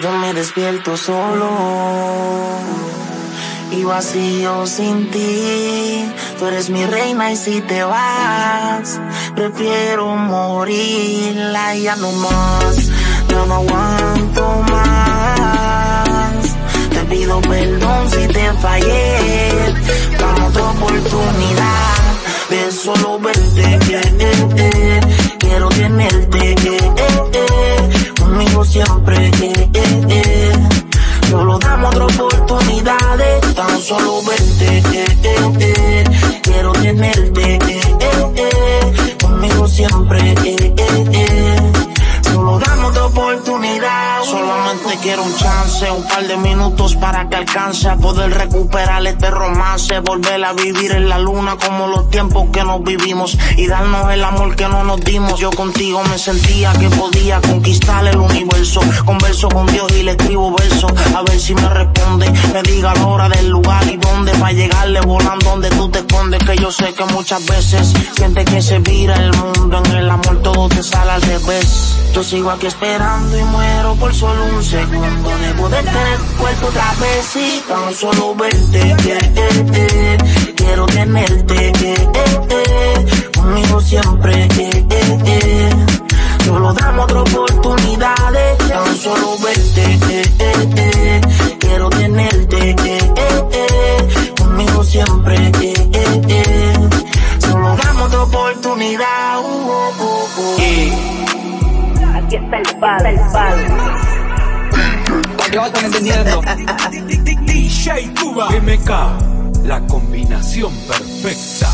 Yo me despierto solo y vacío sin ti. Tú eres mi reina y si te vas, prefiero morir. Ya no más, ya no aguanto más. Te pido perdón si te fallé. Dame otra oportunidad de solo verte. Eh, eh, Quiero tenerte eh, eh, conmigo siempre. Solo verte. Quiero tenerte conmigo siempre. Solo dame otra oportunidad. Solamente quiero un chance, un par de minutos para que alcance a poder recuperar este romance. Volver a vivir en la luna como los tiempos que nos vivimos y darnos el amor que no nos dimos. Yo contigo me sentía que podía conquistar el universo. Converso con Dios y le escribo. A ver si me responde, me diga la hora del lugar y dónde. Para llegarle volando donde tú te escondes. Que yo sé que muchas veces sientes que se vira el mundo. En el amor todo te sale al revés. Yo sigo aquí esperando y muero por solo un segundo de poder tener tu cuerpo otra vez y tan solo verte. eh, eh, eh. Quiero tenerte eh, conmigo siempre. Solo dame otra oportunidad de tan solo verte. Aquí está el palo, el palo. Para que vayan entendiendo. DJ Cuba. MK, la combinación perfecta.